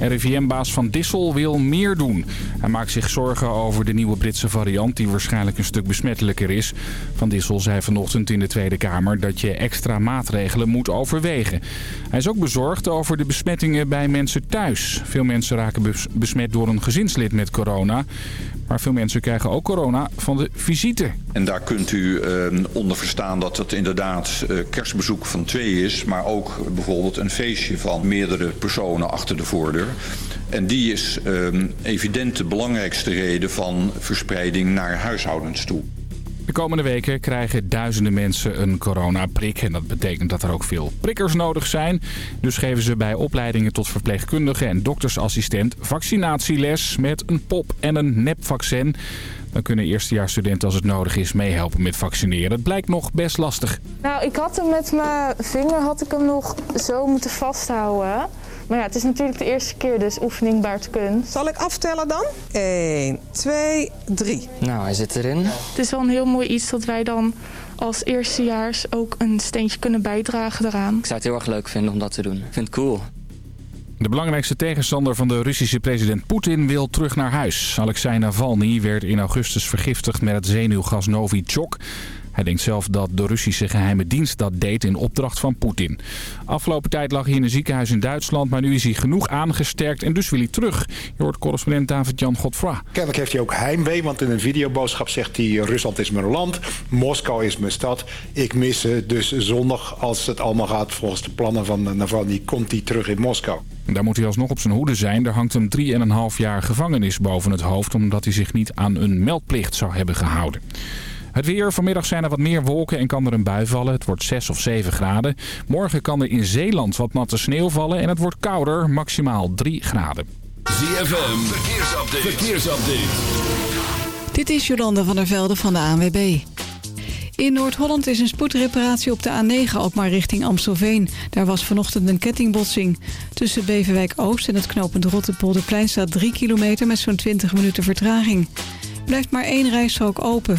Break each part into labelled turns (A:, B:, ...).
A: RIVM-baas Van Dissel wil meer doen. Hij maakt zich zorgen over de nieuwe Britse variant die waarschijnlijk een stuk besmettelijker is. Van Dissel zei vanochtend in de Tweede Kamer dat je extra maatregelen moet overwegen. Hij is ook bezorgd over de besmettingen bij mensen thuis. Veel mensen raken besmet door een gezinslid met corona. Maar veel mensen krijgen ook corona van de visite.
B: En daar kunt u uh, onder verstaan dat het inderdaad uh, kerstbezoek van twee is... maar ook bijvoorbeeld een feestje van meerdere personen achter de voordeur. En die is uh, evident de belangrijkste reden van verspreiding naar huishoudens toe.
A: De komende weken krijgen duizenden mensen een coronaprik. En dat betekent dat er ook veel prikkers nodig zijn. Dus geven ze bij opleidingen tot verpleegkundige en doktersassistent vaccinatieles met een pop en een nepvaccin. Dan kunnen eerstejaarsstudenten als het nodig is meehelpen met vaccineren. Het blijkt nog best lastig.
C: Nou, ik had hem met mijn vinger had ik hem nog zo moeten vasthouden. Maar ja, het is natuurlijk de eerste keer, dus oefening baart kunst.
D: Zal ik aftellen dan? 1, 2, 3.
E: Nou, hij zit erin.
C: Het is wel een heel mooi iets dat wij dan als eerstejaars ook een steentje kunnen bijdragen daaraan.
E: Ik zou het heel erg leuk vinden om dat te doen. Ik vind het cool.
A: De belangrijkste tegenstander van de Russische president Poetin wil terug naar huis. Alexei Navalny werd in augustus vergiftigd met het zenuwgas Novichok. Hij denkt zelf dat de Russische geheime dienst dat deed in opdracht van Poetin. Afgelopen tijd lag hij in een ziekenhuis in Duitsland, maar nu is hij genoeg aangesterkt en dus wil hij terug. Je hoort correspondent David-Jan Godfra.
F: Kennelijk heeft hij ook heimwee, want in een videoboodschap zegt hij... Rusland is mijn land, Moskou is mijn stad. Ik mis ze, dus zondag, als het allemaal gaat volgens de plannen van Navalny... komt hij terug in Moskou.
A: Daar moet hij alsnog op zijn hoede zijn. Er hangt hem 3,5 jaar gevangenis boven het hoofd... omdat hij zich niet aan een meldplicht zou hebben gehouden. Het weer. Vanmiddag zijn er wat meer wolken en kan er een bui vallen. Het wordt 6 of 7 graden. Morgen kan er in Zeeland wat natte sneeuw vallen en het wordt kouder, maximaal 3 graden.
G: ZFM, verkeersupdate. verkeersupdate.
H: Dit is Jolanda van der Velde van de ANWB. In Noord-Holland is een spoedreparatie op de A9 ook maar richting Amstelveen. Daar was vanochtend een kettingbotsing. Tussen Beverwijk Oost en het knooppunt Rotterpolderplein staat 3 kilometer met zo'n 20 minuten vertraging. Blijft maar één rijstrook open.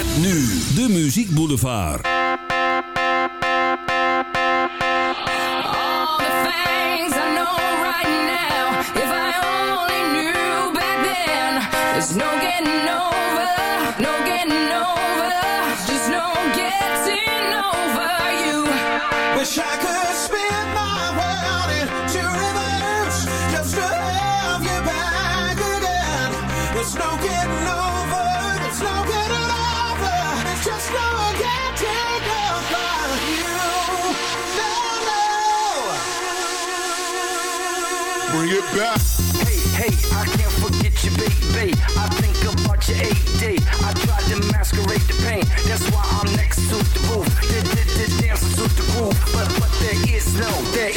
G: Met nu de Muziek Boulevard.
I: All the things I know right now. If I only knew back then. There's no getting over, no getting over. Just no getting over you.
J: Wish I could
K: it back.
L: Hey, hey, I can't forget you, baby. I think about your AD. I tried to masquerade the pain. That's why I'm next to the roof. Dance to the roof. But, but there is no, there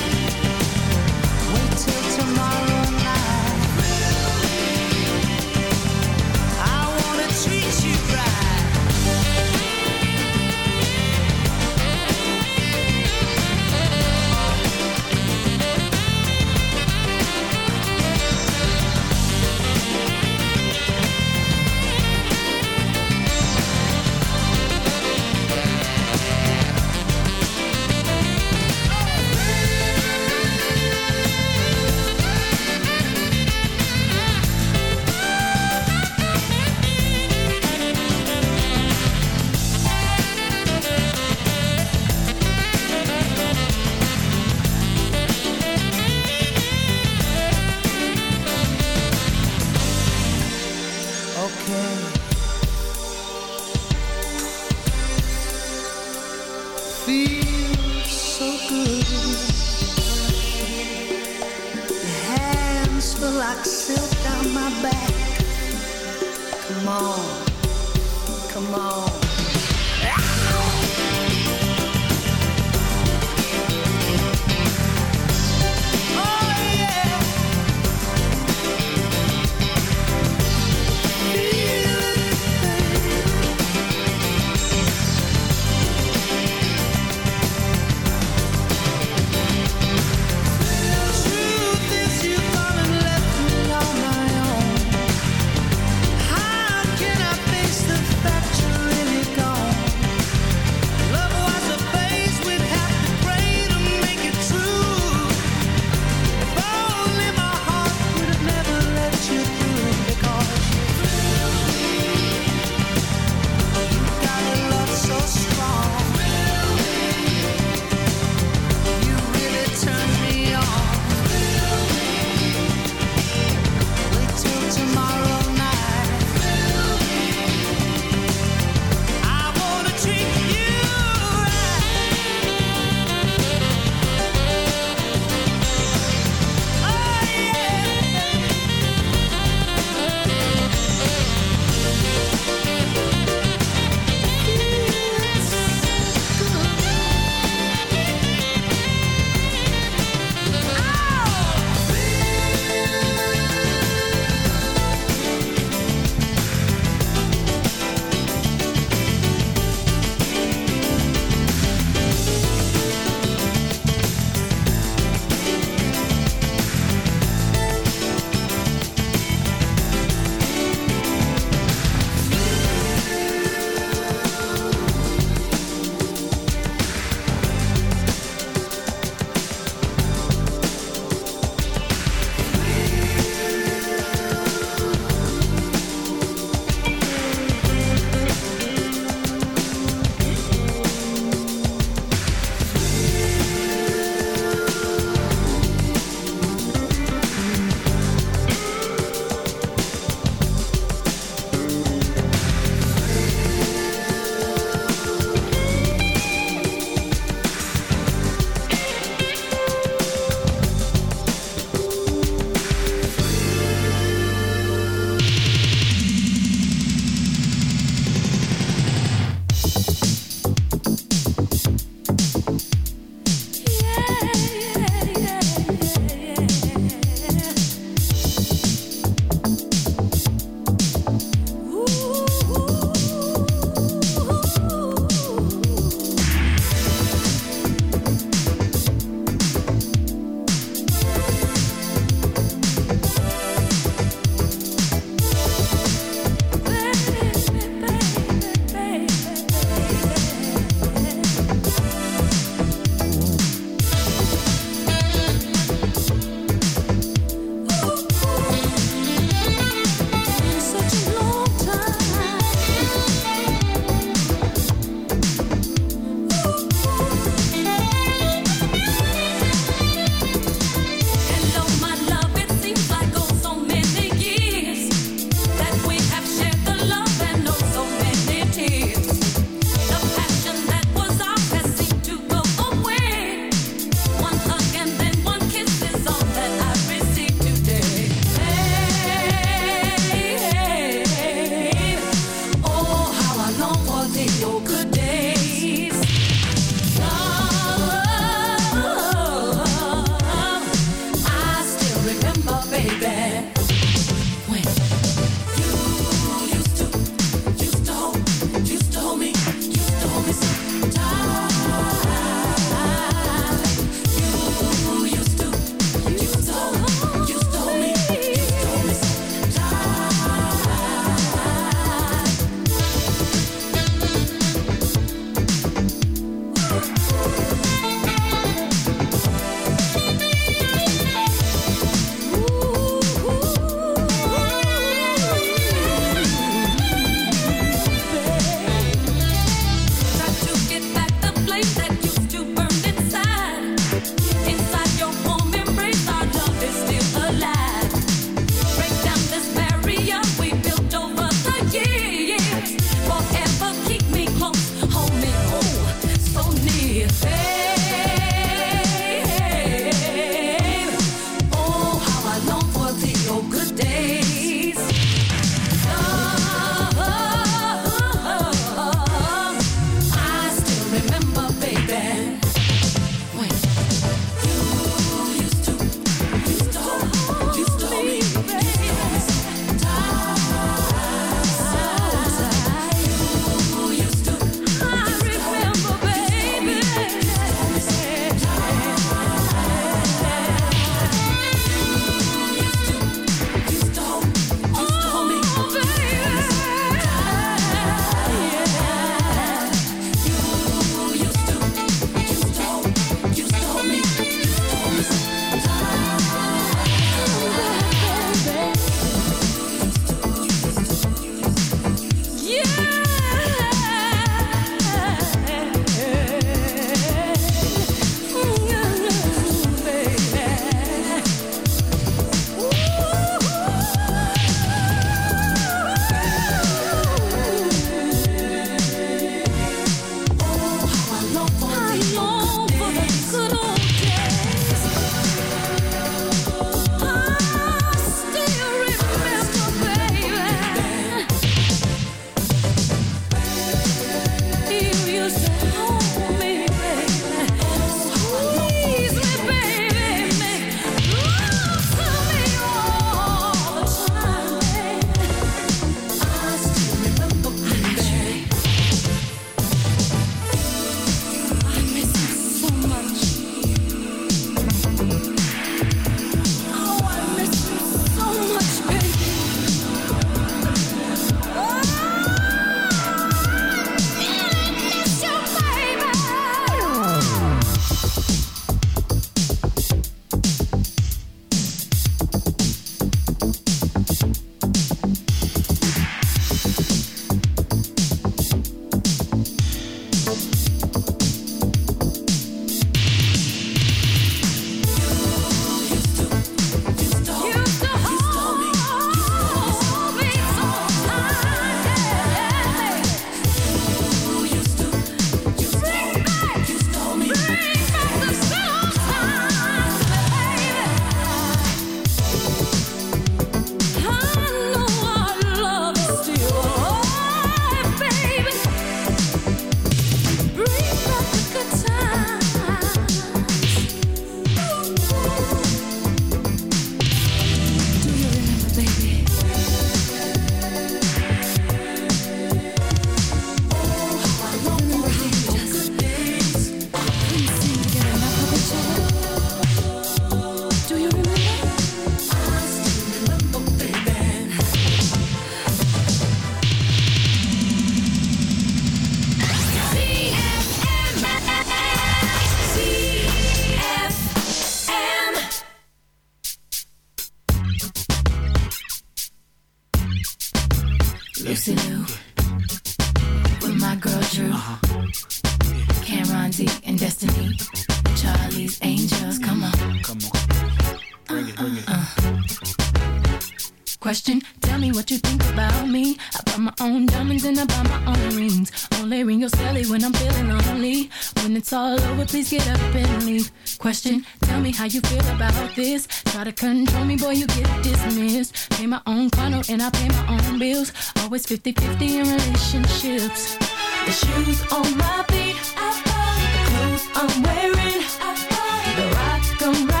M: Please get up and leave. Question, tell me how you feel about this. Try to control me, boy, you get dismissed. Pay my own funnel and I pay my own bills. Always 50 50 in relationships. The shoes on my feet, I buy. The clothes I'm wearing, I buy. The rock I'm.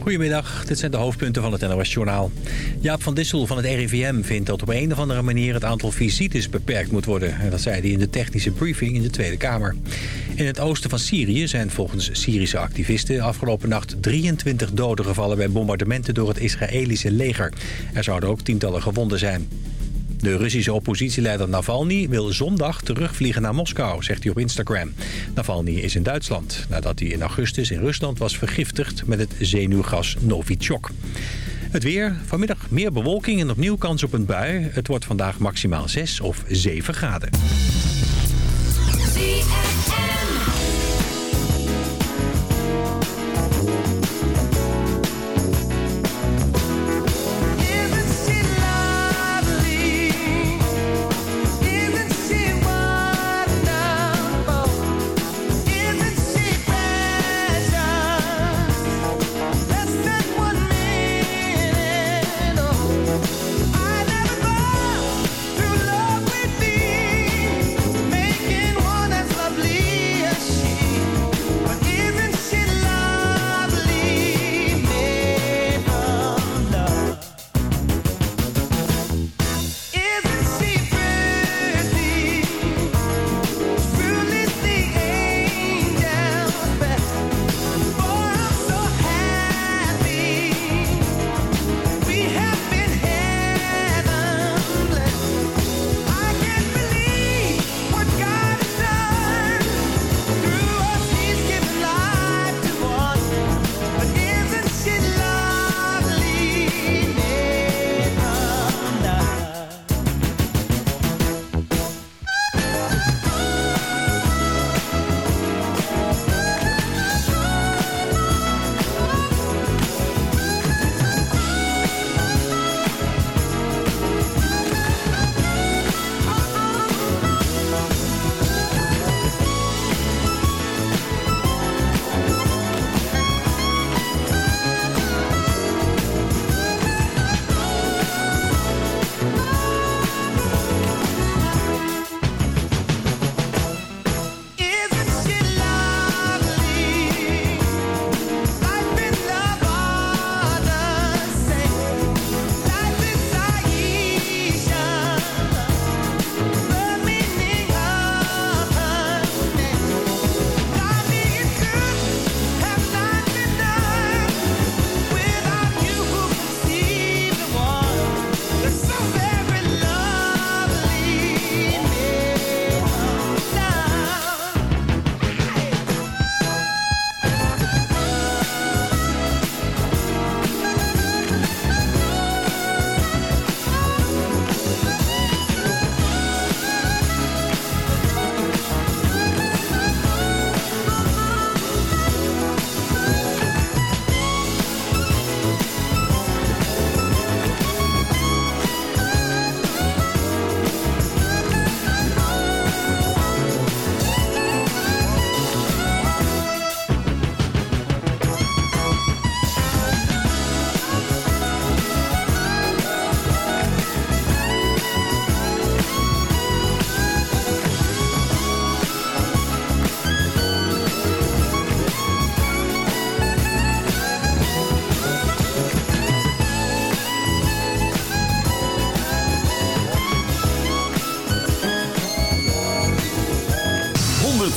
N: Goedemiddag, dit zijn de hoofdpunten van het NOS-journaal. Jaap van Dissel van het RIVM vindt dat op een of andere manier het aantal visites beperkt moet worden. En dat zei hij in de technische briefing in de Tweede Kamer. In het oosten van Syrië zijn volgens Syrische activisten afgelopen nacht 23 doden gevallen bij bombardementen door het Israëlische leger. Er zouden ook tientallen gewonden zijn. De Russische oppositieleider Navalny wil zondag terugvliegen naar Moskou, zegt hij op Instagram. Navalny is in Duitsland, nadat hij in augustus in Rusland was vergiftigd met het zenuwgas Novichok. Het weer, vanmiddag meer bewolking en opnieuw kans op een bui. Het wordt vandaag maximaal 6 of 7 graden.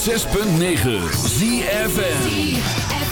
O: 106.9 ZFN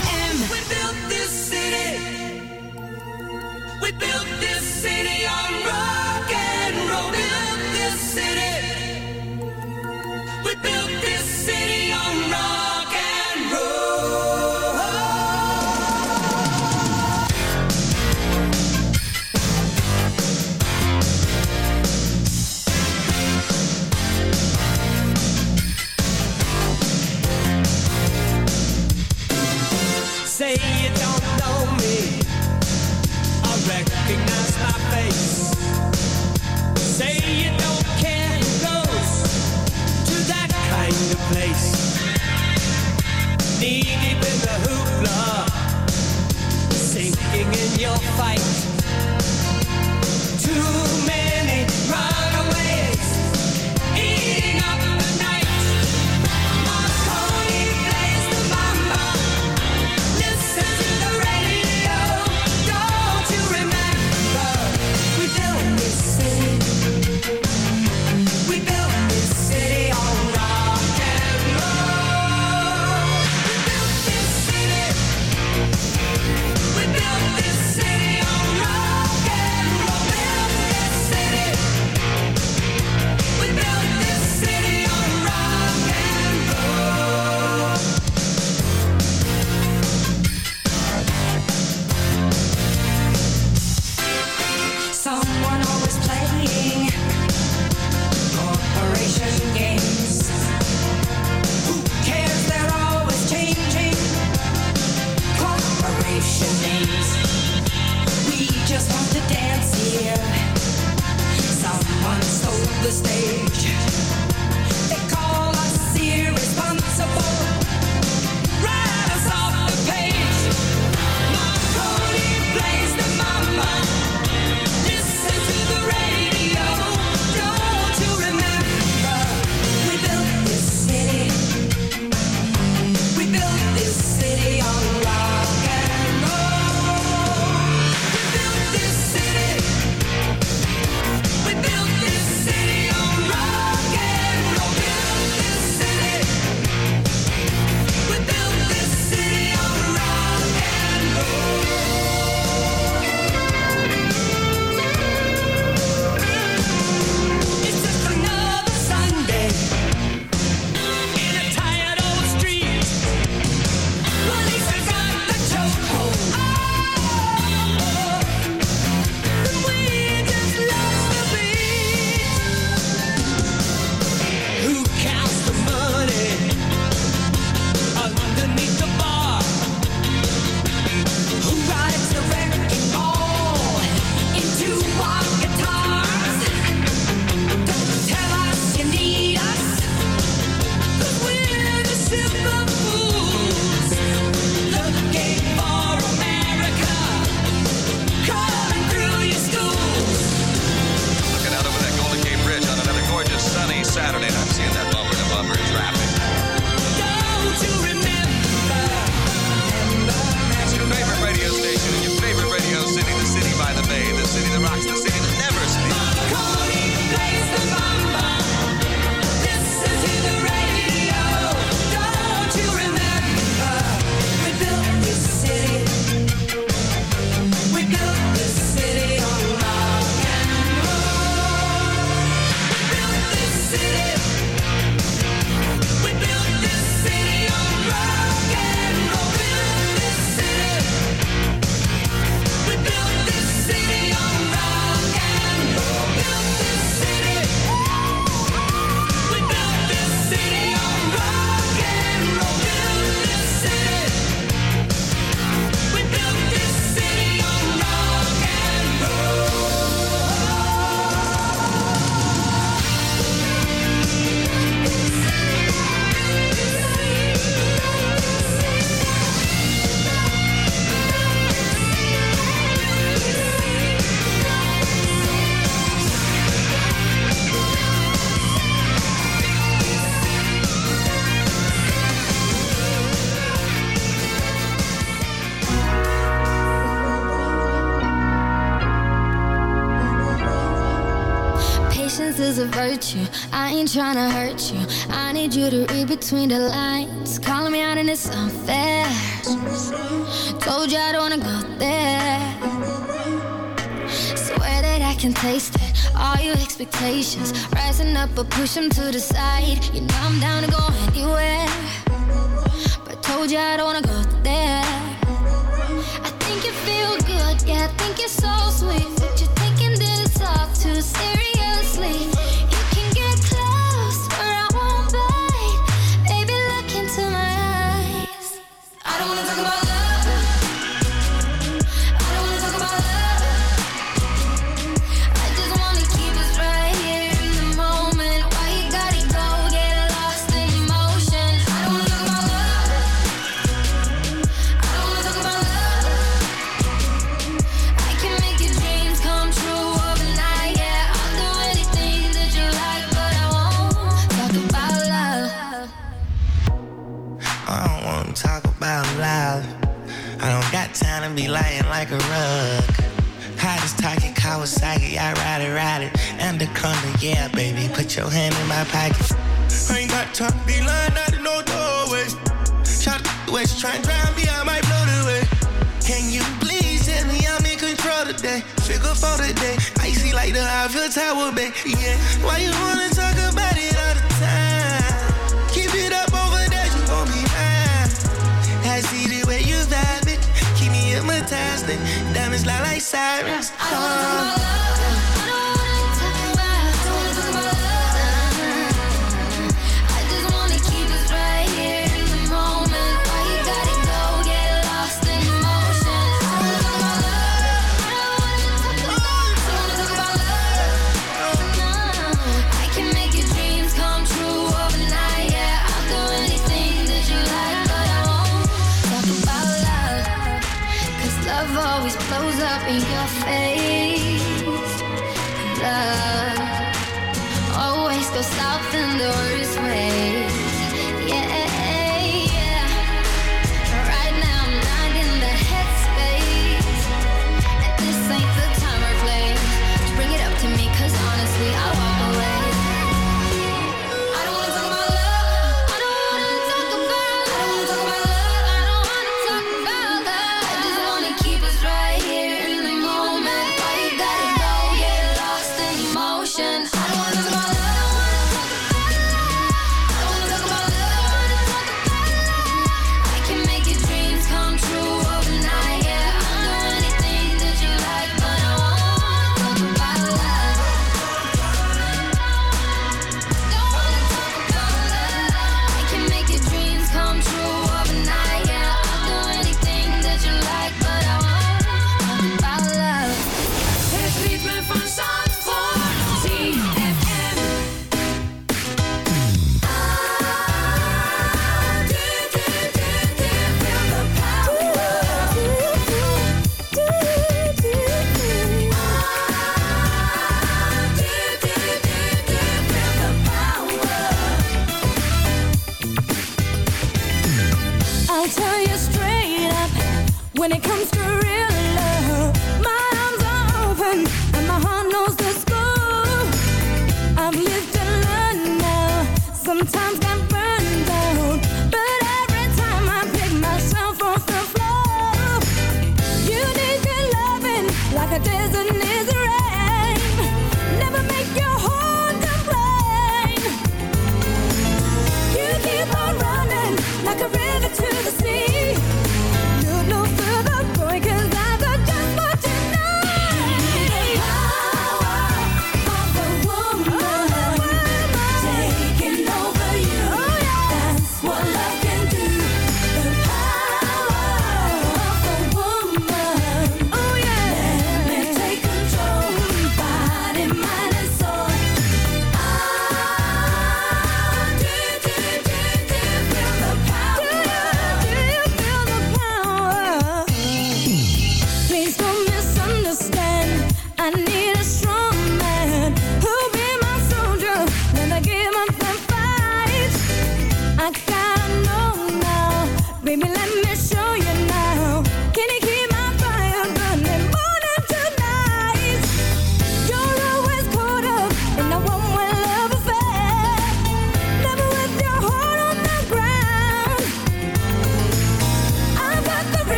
O: ain't trying to hurt you. I need you to read between the lines. Calling me out and it's unfair. Told you I don't wanna go there. Swear that I can taste it. All your expectations rising up, but push them to the side. You know I'm down to go anywhere. But told you I don't wanna go there. I think you feel good, yeah, I think you're so sweet.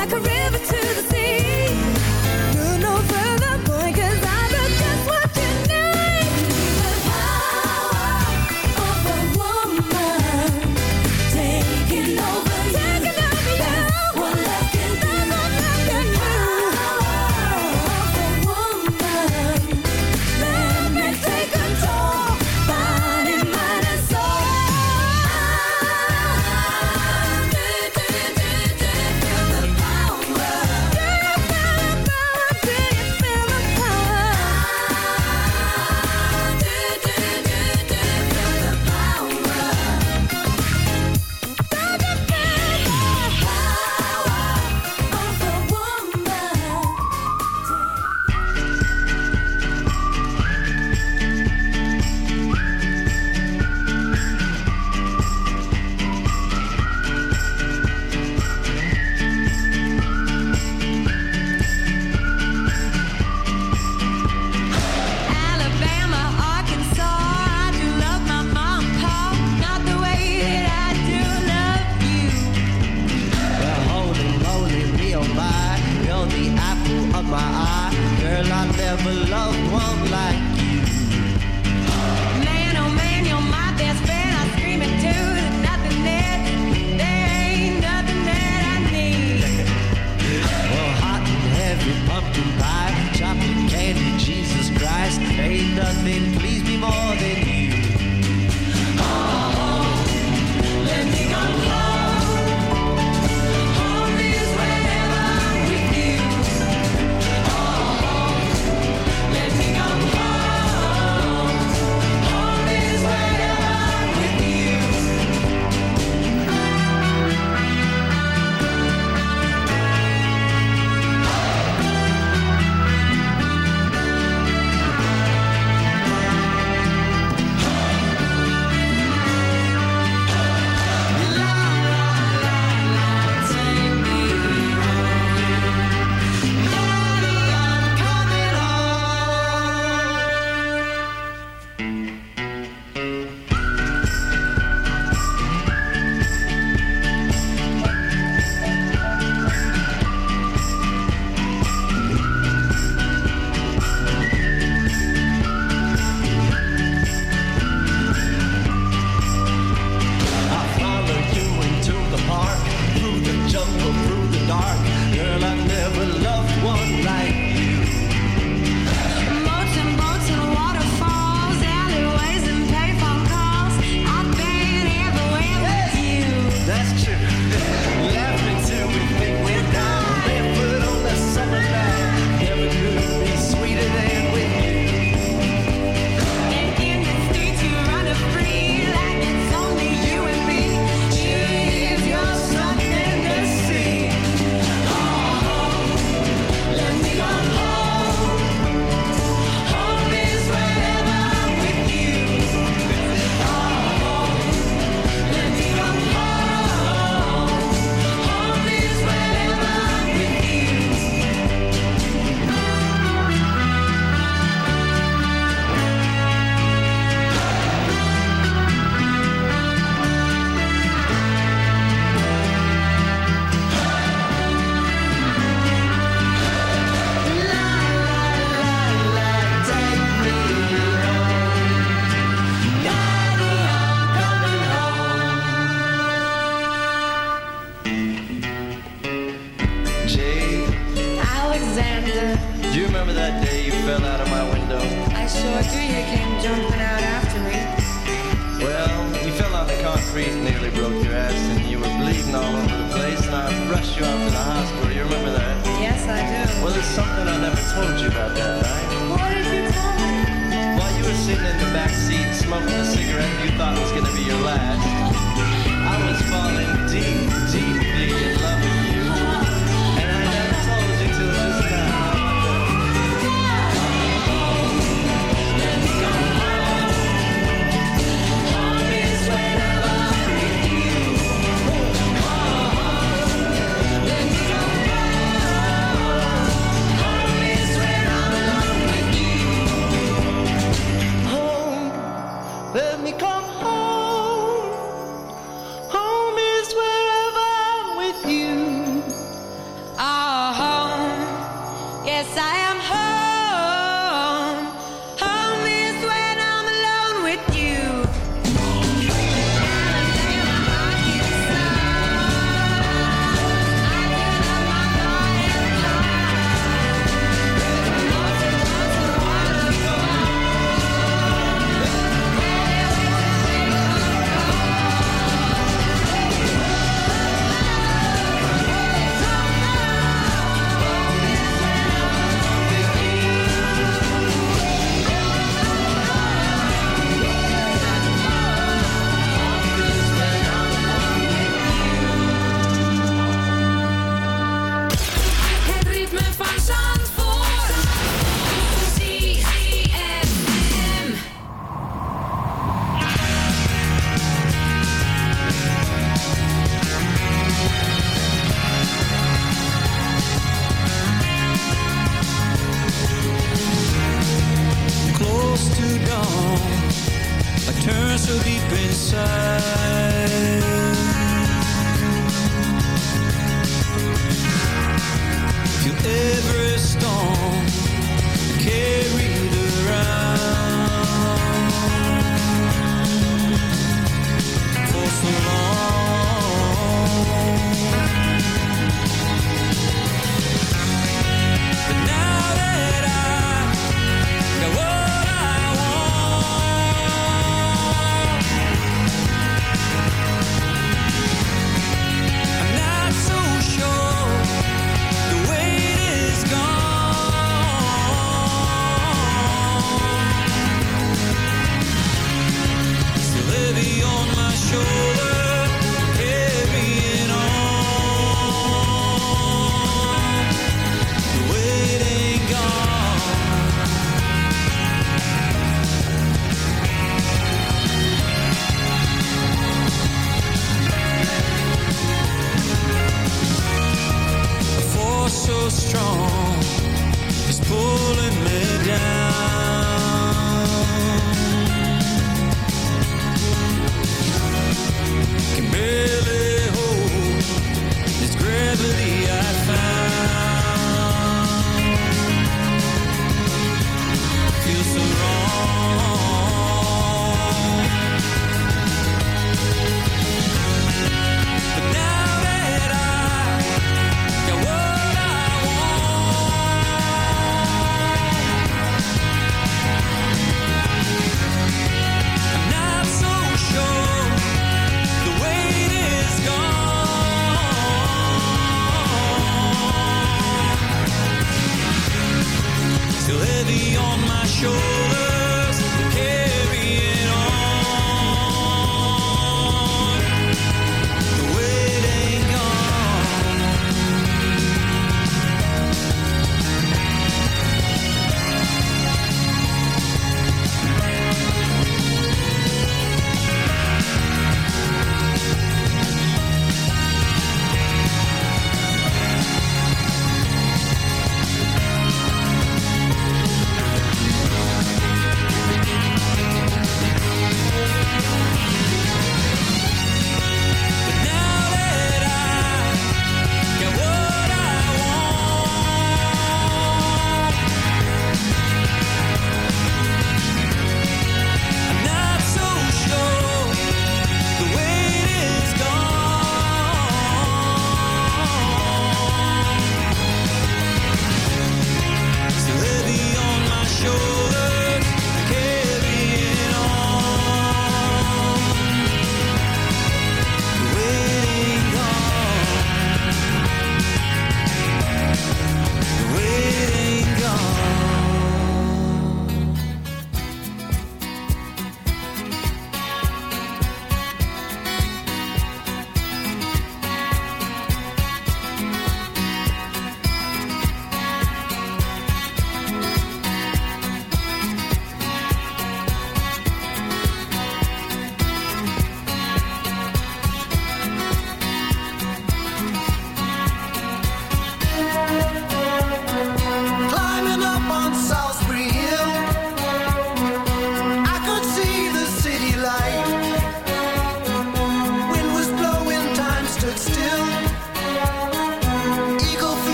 O: like
P: a
Q: river.